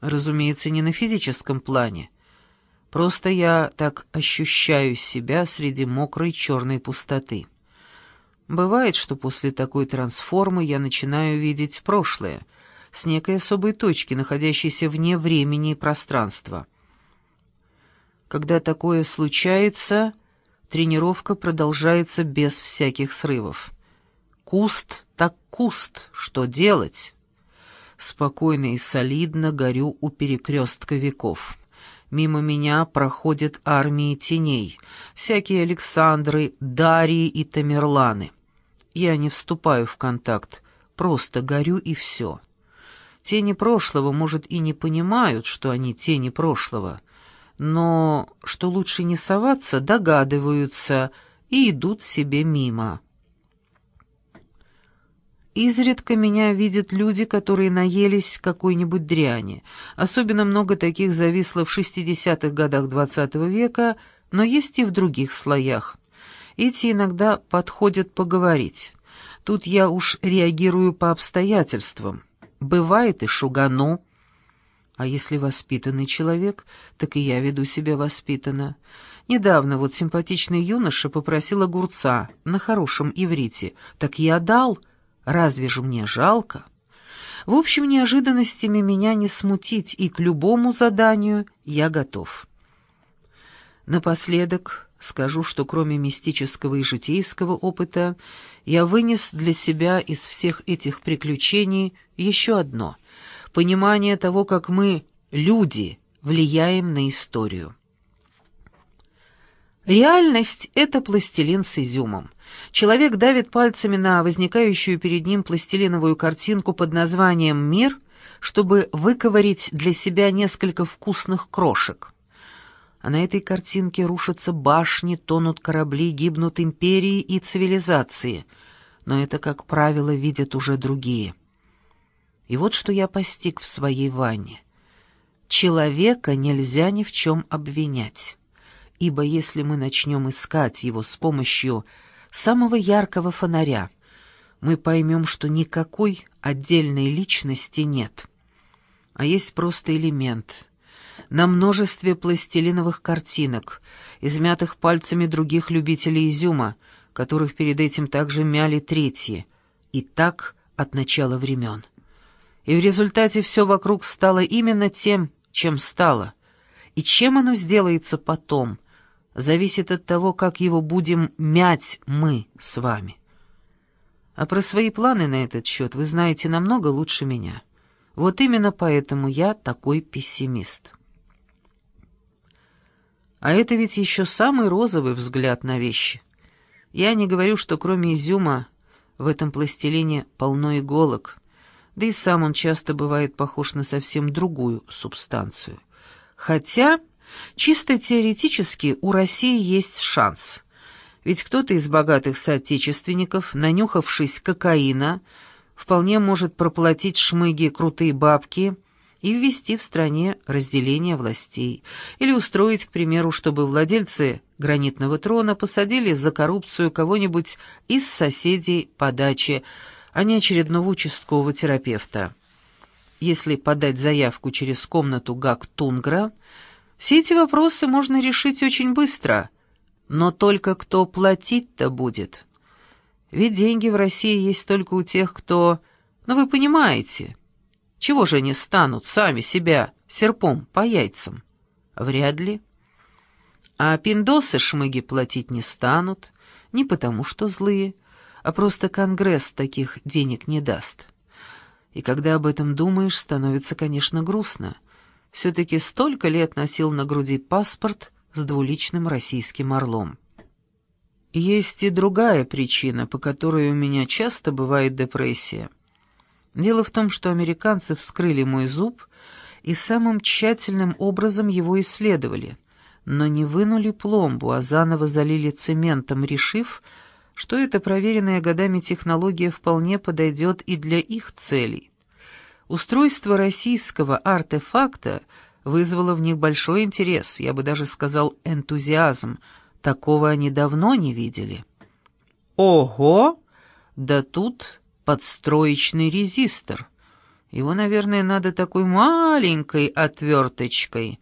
Разумеется, не на физическом плане. Просто я так ощущаю себя среди мокрой черной пустоты. Бывает, что после такой трансформы я начинаю видеть прошлое, с некой особой точки, находящейся вне времени и пространства. Когда такое случается, тренировка продолжается без всяких срывов. Куст так куст, что делать? Спокойно и солидно горю у перекрестка веков. Мимо меня проходят армии теней, всякие Александры, Дарьи и Тамерланы. Я не вступаю в контакт, просто горю и все. Тени прошлого, может, и не понимают, что они тени прошлого, но, что лучше не соваться, догадываются и идут себе мимо. Изредка меня видят люди, которые наелись какой-нибудь дряни. Особенно много таких зависло в 60-х годах XX -го века, но есть и в других слоях. Эти иногда подходят поговорить. Тут я уж реагирую по обстоятельствам. Бывает и шугану. А если воспитанный человек, так и я веду себя воспитанно. Недавно вот симпатичный юноша попросил огурца на хорошем иврите. Так я дал. Разве же мне жалко? В общем, неожиданностями меня не смутить, и к любому заданию я готов. Напоследок Скажу, что кроме мистического и житейского опыта, я вынес для себя из всех этих приключений еще одно — понимание того, как мы, люди, влияем на историю. Реальность — это пластилин с изюмом. Человек давит пальцами на возникающую перед ним пластилиновую картинку под названием «Мир», чтобы выковырить для себя несколько вкусных крошек а на этой картинке рушатся башни, тонут корабли, гибнут империи и цивилизации. Но это, как правило, видят уже другие. И вот что я постиг в своей ванне. Человека нельзя ни в чем обвинять, ибо если мы начнем искать его с помощью самого яркого фонаря, мы поймем, что никакой отдельной личности нет, а есть просто элемент — на множестве пластилиновых картинок, измятых пальцами других любителей изюма, которых перед этим также мяли третьи, и так от начала времен. И в результате все вокруг стало именно тем, чем стало. И чем оно сделается потом, зависит от того, как его будем мять мы с вами. А про свои планы на этот счет вы знаете намного лучше меня. Вот именно поэтому я такой пессимист. А это ведь еще самый розовый взгляд на вещи. Я не говорю, что кроме изюма в этом пластилине полно иголок, да и сам он часто бывает похож на совсем другую субстанцию. Хотя, чисто теоретически, у России есть шанс. Ведь кто-то из богатых соотечественников, нанюхавшись кокаина, вполне может проплатить шмыги крутые бабки – и ввести в стране разделение властей, или устроить, к примеру, чтобы владельцы гранитного трона посадили за коррупцию кого-нибудь из соседей по даче, а не очередного участкового терапевта. Если подать заявку через комнату Гак-Тунгра, все эти вопросы можно решить очень быстро, но только кто платить-то будет? Ведь деньги в России есть только у тех, кто... Ну, вы понимаете, чего же они станут сами себя серпом по яйцам? Вряд ли. А пиндосы шмыги платить не станут, не потому что злые, а просто Конгресс таких денег не даст. И когда об этом думаешь, становится, конечно, грустно. Все-таки столько лет носил на груди паспорт с двуличным российским орлом. Есть и другая причина, по которой у меня часто бывает депрессия — Дело в том, что американцы вскрыли мой зуб и самым тщательным образом его исследовали, но не вынули пломбу, а заново залили цементом, решив, что эта проверенная годами технология вполне подойдет и для их целей. Устройство российского артефакта вызвало в них большой интерес, я бы даже сказал энтузиазм. Такого они давно не видели. Ого! Да тут подстроечный резистор. Его, наверное, надо такой маленькой отверточкой,